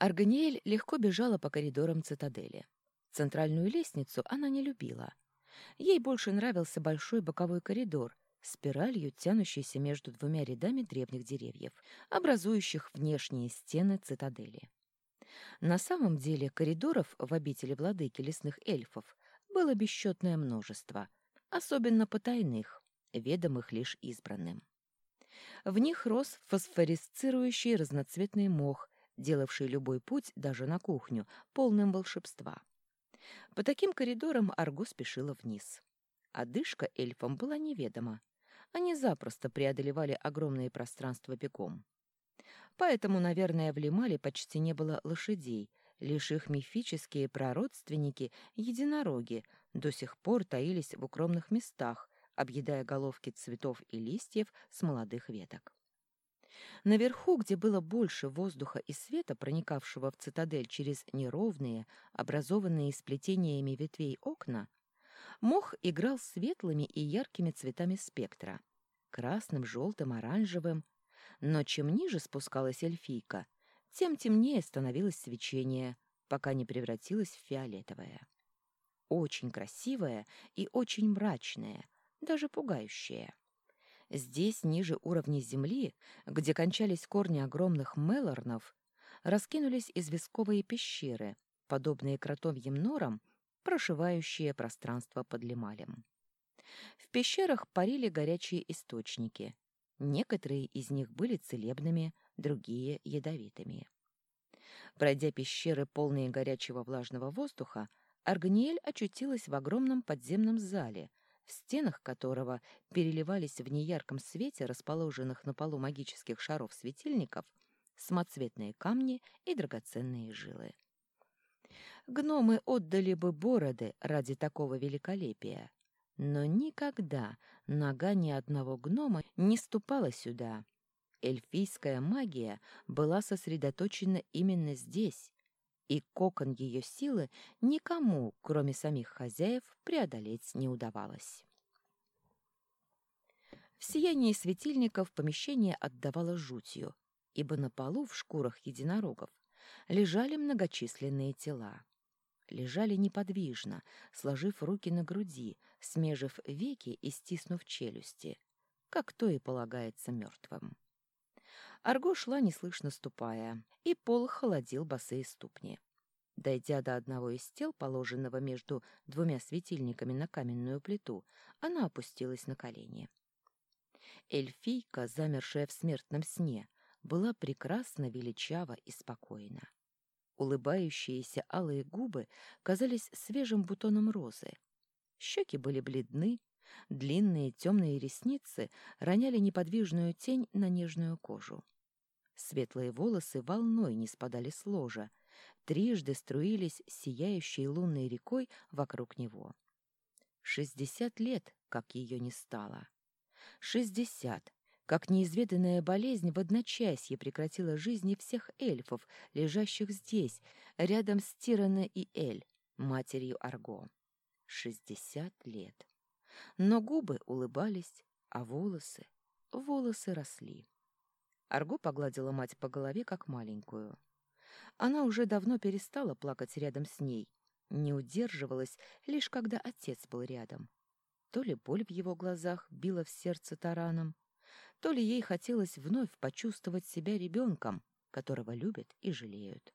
Арганиэль легко бежала по коридорам цитадели. Центральную лестницу она не любила. Ей больше нравился большой боковой коридор, спиралью, тянущийся между двумя рядами древних деревьев, образующих внешние стены цитадели. На самом деле коридоров в обители владыки лесных эльфов было бесчетное множество, особенно потайных, ведомых лишь избранным. В них рос фосфорисцирующий разноцветный мох, делавший любой путь, даже на кухню, полным волшебства. По таким коридорам Арго спешила вниз. Одышка эльфам была неведома. Они запросто преодолевали огромные пространства бегом. Поэтому, наверное, в Лимале почти не было лошадей, лишь их мифические прародственники, единороги, до сих пор таились в укромных местах, объедая головки цветов и листьев с молодых веток. Наверху, где было больше воздуха и света, проникавшего в цитадель через неровные, образованные сплетениями ветвей окна, мох играл светлыми и яркими цветами спектра — красным, желтым, оранжевым. Но чем ниже спускалась эльфийка, тем темнее становилось свечение, пока не превратилось в фиолетовое. Очень красивое и очень мрачное, даже пугающее. Здесь, ниже уровня земли, где кончались корни огромных мелорнов, раскинулись известковые пещеры, подобные кротовьим норам, прошивающие пространство под лемалем. В пещерах парили горячие источники. Некоторые из них были целебными, другие — ядовитыми. Пройдя пещеры, полные горячего влажного воздуха, Арганиэль очутилась в огромном подземном зале, в стенах которого переливались в неярком свете расположенных на полу магических шаров светильников самоцветные камни и драгоценные жилы. Гномы отдали бы бороды ради такого великолепия, но никогда нога ни одного гнома не ступала сюда. Эльфийская магия была сосредоточена именно здесь, и кокон ее силы никому, кроме самих хозяев, преодолеть не удавалось. В сиянии светильников помещение отдавало жутью, ибо на полу в шкурах единорогов лежали многочисленные тела. Лежали неподвижно, сложив руки на груди, смежив веки и стиснув челюсти, как то и полагается мертвым. Арго шла неслышно ступая, и пол холодил босые ступни. Дойдя до одного из тел, положенного между двумя светильниками на каменную плиту, она опустилась на колени. Эльфийка, замершая в смертном сне, была прекрасно величава и спокойна. Улыбающиеся алые губы казались свежим бутоном розы. Щеки были бледны, длинные темные ресницы роняли неподвижную тень на нежную кожу. Светлые волосы волной не спадали с ложа, трижды струились сияющей лунной рекой вокруг него. Шестьдесят лет, как ее не стало. Шестьдесят, как неизведанная болезнь в одночасье прекратила жизни всех эльфов, лежащих здесь, рядом с Тирана и Эль, матерью Арго. Шестьдесят лет. Но губы улыбались, а волосы... Волосы росли. Арго погладила мать по голове, как маленькую. Она уже давно перестала плакать рядом с ней, не удерживалась, лишь когда отец был рядом. То ли боль в его глазах била в сердце тараном, то ли ей хотелось вновь почувствовать себя ребенком, которого любят и жалеют.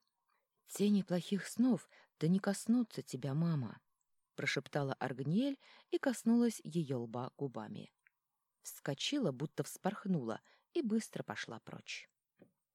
«Тени плохих снов, да не коснутся тебя, мама!» — прошептала Аргниель и коснулась ее лба губами. Вскочила, будто вспорхнула, и быстро пошла прочь.